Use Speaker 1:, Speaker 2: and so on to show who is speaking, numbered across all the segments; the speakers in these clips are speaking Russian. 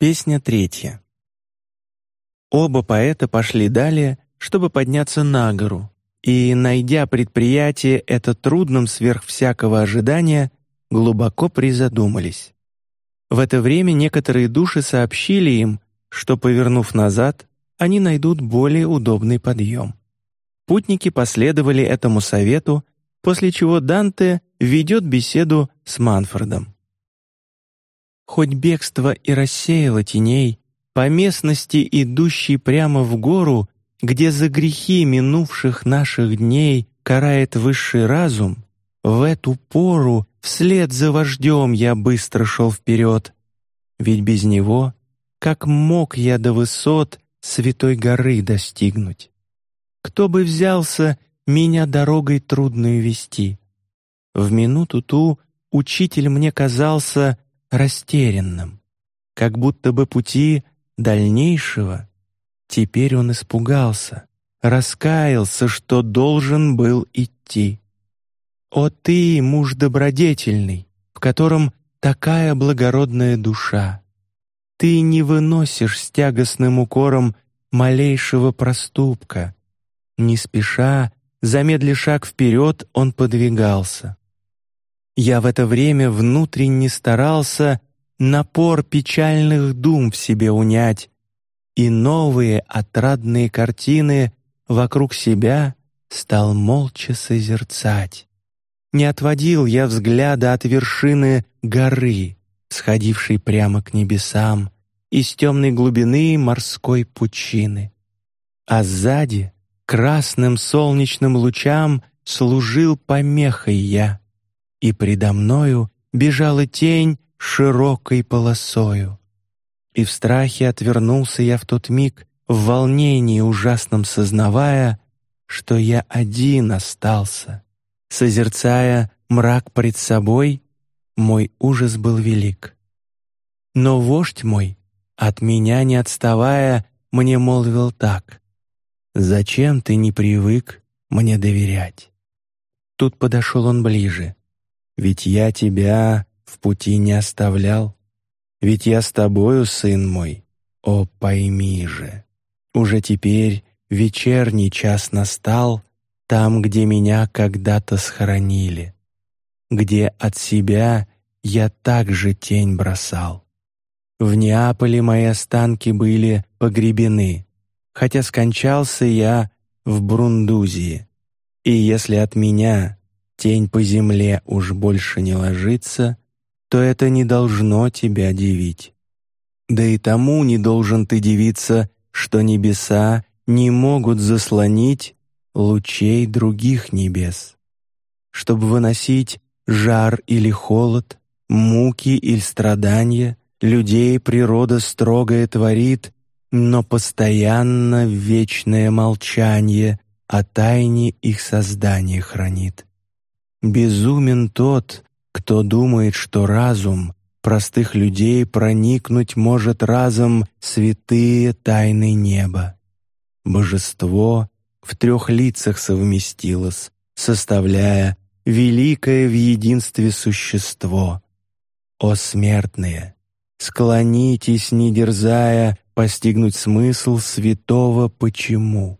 Speaker 1: Песня третья. Оба поэта пошли далее, чтобы подняться на гору, и, найдя предприятие это трудным сверх всякого ожидания, глубоко призадумались. В это время некоторые души сообщили им, что, повернув назад, они найдут более удобный подъем. Путники последовали этому совету, после чего Данте ведет беседу с Манфредом. Хоть бегство и рассеяло теней, по местности, идущей прямо в гору, где за грехи минувших наших дней карает высший разум, в эту пору вслед за вождем я быстро шел вперед, ведь без него, как мог я до высот святой горы достигнуть? Кто бы взялся меня дорогой трудную вести? В минуту ту учитель мне казался растерянным, как будто бы пути дальнейшего. Теперь он испугался, раскаялся, что должен был идти. О ты, муж добродетельный, в котором такая благородная душа! Ты не выносишь с тягостным укором малейшего проступка. Не спеша, замедли шаг вперед, он подвигался. Я в это время внутренне старался напор печальных дум в себе унять, и новые отрадные картины вокруг себя стал молча созерцать. Не отводил я взгляда от вершины горы, сходившей прямо к небесам, из темной глубины морской пучины. А сзади красным солнечным лучам служил помехой я и предо мною бежала тень широкой полосою. И в страхе отвернулся я в тот миг, в волнении ужасном сознавая, что я один остался. Созерцая мрак пред собой, мой ужас был велик. Но вождь мой, от меня не отставая, мне молвил так: "Зачем ты не привык мне доверять?" Тут подошел он ближе, ведь я тебя в пути не оставлял. Ведь я с тобою, сын мой, о, пойми же. Уже теперь вечерний час настал там, где меня когда-то схоронили, где от себя я также тень бросал. В Неаполе мои останки были погребены, хотя скончался я в Брундузии. И если от меня тень по земле уж больше не ложится, то это не должно тебя дивить. Да и тому не должен ты дивиться, что небеса не могут заслонить лучей других небес. Чтобы выносить жар или холод, муки или страдания, людей природа строгая творит, но постоянно вечное молчание о тайне их создания хранит. Безумен тот, кто думает, что разум простых людей проникнуть может разом святые тайны неба. Божество в трех лицах совместилось, составляя великое в единстве существо. О смертные, склонитесь, не дерзая, постигнуть смысл святого почему.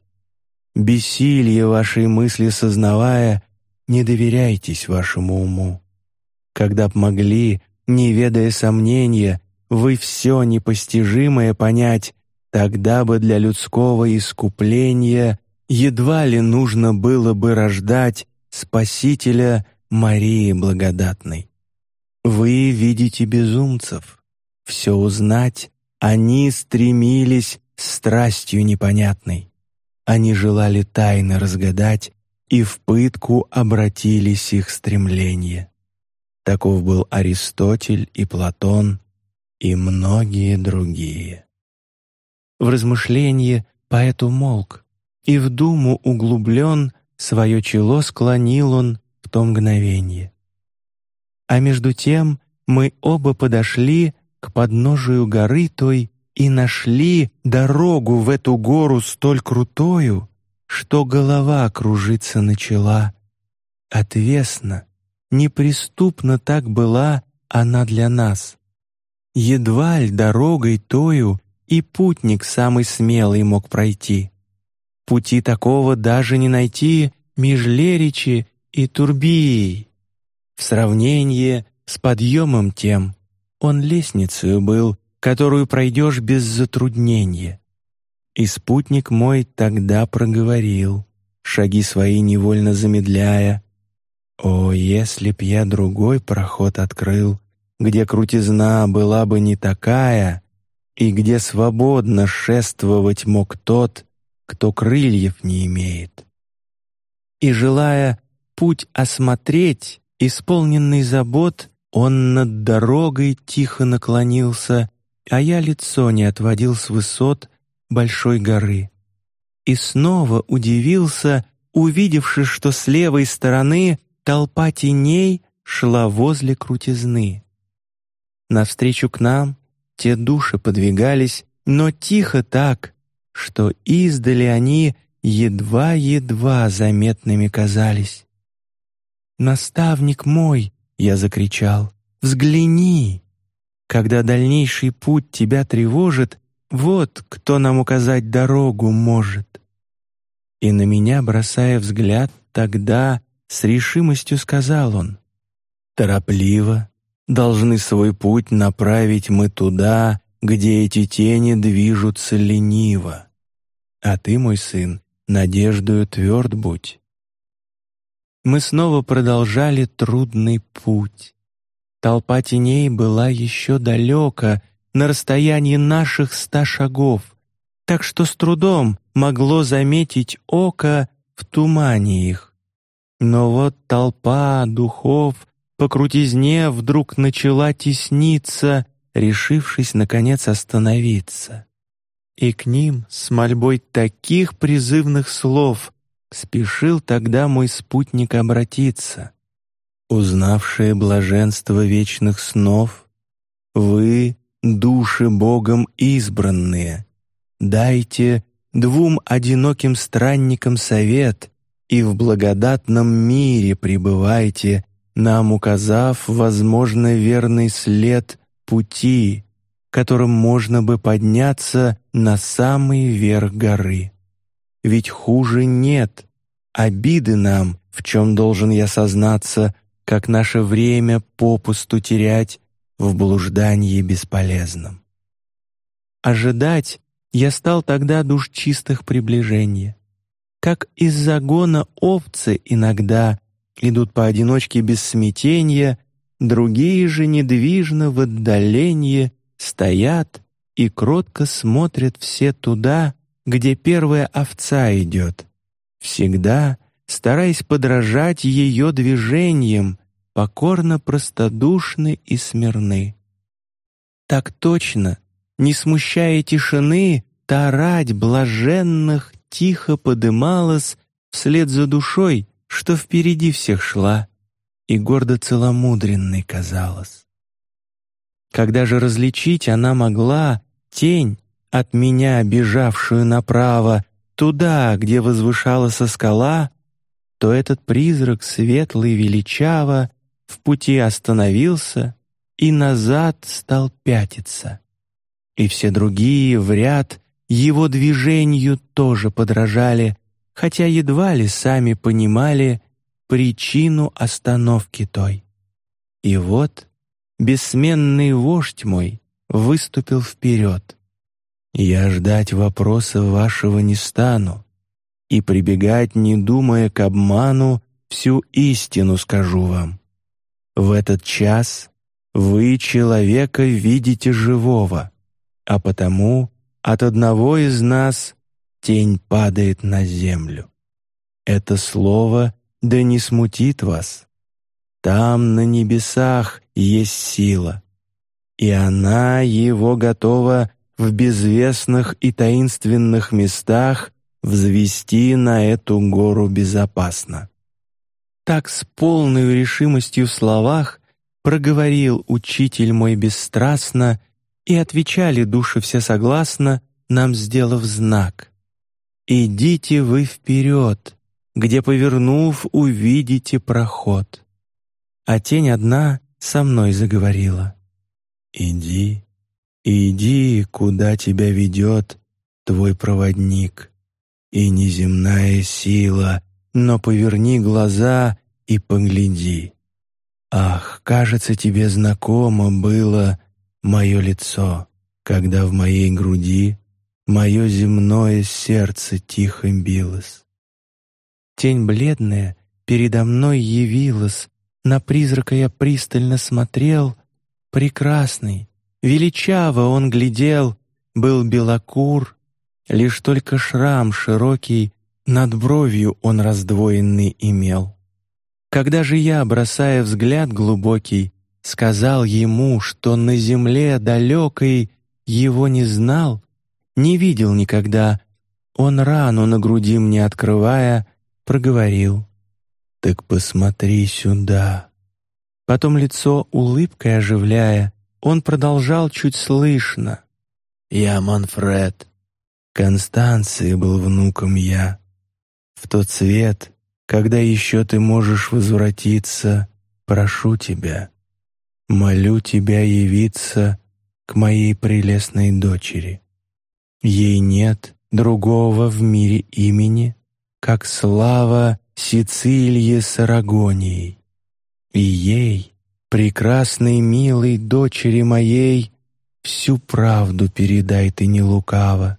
Speaker 1: Бессилье вашей мысли сознавая, не доверяйтесь вашему уму. Когда б могли, не ведая сомнения, вы все непостижимое понять, тогда бы для людского искупления едва ли нужно было бы рождать Спасителя Марии благодатной. Вы видите безумцев, все узнать они стремились страстью непонятной. Они желали тайны разгадать и в пытку обратились их стремления. Таков был Аристотель и Платон и многие другие. В размышлении поэт умолк, и в думу углублен свое чело склонил он в то мгновение. А между тем мы оба подошли к подножию горы той и нашли дорогу в эту гору столь крутою, что голова кружиться начала. Отвесно, неприступно так была она для нас. едва ль дорогой тою и путник самый смелый мог пройти. Пути такого даже не найти меж Леричи и Турбией. В сравнении с подъемом тем он лестницей был, которую пройдешь без затруднения. И спутник мой тогда проговорил, шаги свои невольно замедляя: "О, если б я другой проход открыл, где крутизна была бы не такая, и где свободно шествовать мог тот, кто крыльев не имеет". И желая путь осмотреть, исполненный забот, он над дорогой тихо наклонился а я лицо не отводил с высот большой горы. И снова удивился, увидевши, что с левой стороны толпа теней шла возле крутизны. Навстречу к нам те души подвигались, но тихо так, что издали они едва-едва заметными казались. «Наставник мой!» — я закричал. «Взгляни!» Когда дальнейший путь тебя тревожит, вот кто нам указать дорогу может. И на меня, бросая взгляд, тогда с решимостью сказал он: торопливо должны свой путь направить мы туда, где эти тени движутся лениво. А ты, мой сын, надеждою тверд будь. Мы снова продолжали трудный путь. Толпа теней была еще далека, на расстоянии наших ста шагов, так что с трудом могло заметить око в тумане их. Но вот толпа духов по крутизне вдруг начала тесниться, решившись наконец остановиться. И к ним с мольбой таких призывных слов спешил тогда мой спутник обратиться узнавшие блаженство вечных снов, вы души Богом избранные, дайте двум одиноким странникам совет и в благодатном мире пребывайте, нам указав, возможно, верный след пути, которым можно бы подняться на самый верх горы. Ведь хуже нет, обиды нам, в чем должен я сознаться, как наше время попусту терять в блуждании бесполезном. Ожидать я стал тогда душ чистых приближения, как из загона овцы иногда идут поодиночке без смятения, другие же недвижно в отдалении стоят и кротко смотрят все туда, где первая овца идет, всегда стараясь подражать ее движениям покорно простодушны и смирны. Так точно, не смущая тишины, та рать блаженных тихо подымалась вслед за душой, что впереди всех шла, и гордо целомудренной казалась. Когда же различить она могла тень от меня, бежавшую направо, туда, где возвышалась скала, то этот призрак светлый величаво в пути остановился и назад стал пятиться. И все другие в ряд его движению тоже подражали, хотя едва ли сами понимали причину остановки той. И вот бессменный вождь мой выступил вперед. Я ждать вопроса вашего не стану и прибегать, не думая к обману, всю истину скажу вам. В этот час вы человека видите живого, а потому от одного из нас тень падает на землю. Это слово да не смутит вас. Там на небесах есть сила, и она его готова в безвестных и таинственных местах взвести на эту гору безопасно так с полной решимостью в словах проговорил учитель мой бесстрастно, и отвечали души все согласно, нам сделав знак: идите вы вперед, где повернув увидите проход. А тень одна со мной заговорила: Иди, иди, куда тебя ведет твой проводник, и неземная сила, но поверни глаза и погляди. Ах, кажется, тебе знакомо было мое лицо, когда в моей груди мое земное сердце тихо билось. Тень бледная передо мной явилась, на призрака я пристально смотрел, прекрасный, величаво он глядел, был белокур, лишь только шрам широкий над бровью он раздвоенный имел. Когда же я, бросая взгляд глубокий, сказал ему, что на земле далекой его не знал, не видел никогда, он рану на груди мне открывая, проговорил: "Так посмотри сюда". Потом лицо улыбкой оживляя, он продолжал чуть слышно: "Я Манфред, Констанции был внуком я. В тот свет, когда еще ты можешь возвратиться, прошу тебя, молю тебя явиться к моей прелестной дочери. Ей нет другого в мире имени, как слава Сицилии с Арагонией. И ей, прекрасной милой дочери моей, всю правду передай ты не лукаво.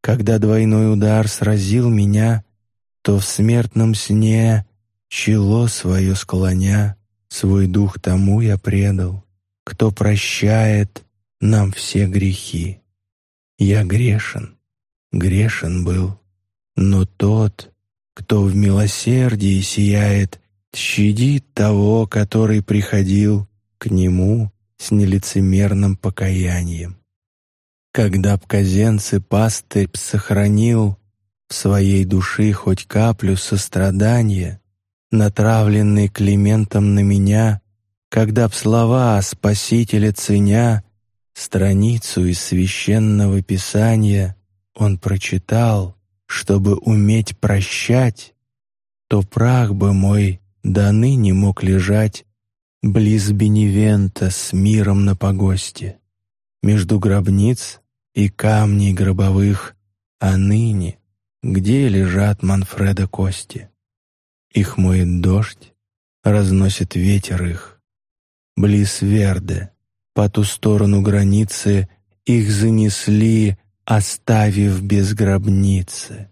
Speaker 1: Когда двойной удар сразил меня, то в смертном сне чело свое склоня, свой дух тому я предал, кто прощает нам все грехи. Я грешен, грешен был, но тот, кто в милосердии сияет, щадит того, который приходил к нему с нелицемерным покаянием. Когда б казенцы пастырь сохранил своей души хоть каплю сострадания, натравленный Климентом на меня, когда б слова Спасителя ценя, страницу из священного Писания он прочитал, чтобы уметь прощать, то прах бы мой до ныне мог лежать близ Беневента с миром на погосте, между гробниц и камней гробовых, а ныне, где лежат Манфреда кости? Их моет дождь, разносит ветер их. Близ Верде, по ту сторону границы, их занесли, оставив без гробницы.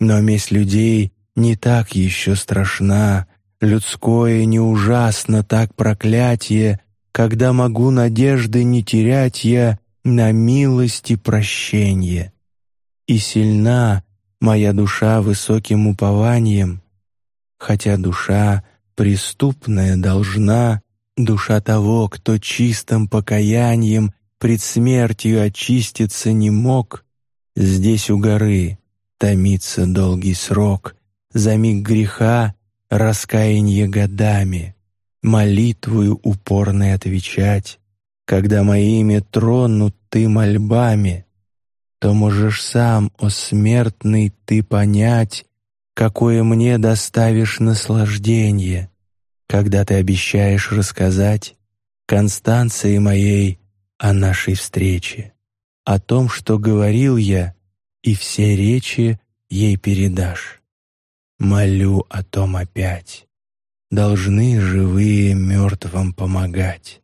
Speaker 1: Но месть людей не так еще страшна, людское не ужасно так проклятие, когда могу надежды не терять я на милость и прощение. И сильна моя душа высоким упованием, хотя душа преступная должна, душа того, кто чистым покаянием пред смертью очиститься не мог, здесь у горы томится долгий срок, за миг греха раскаяние годами, молитвою упорной отвечать, когда моими тронут ты мольбами, то можешь сам, о смертный, ты понять, какое мне доставишь наслаждение, когда ты обещаешь рассказать Констанции моей о нашей встрече, о том, что говорил я, и все речи ей передашь. Молю о том опять. Должны живые мертвым помогать.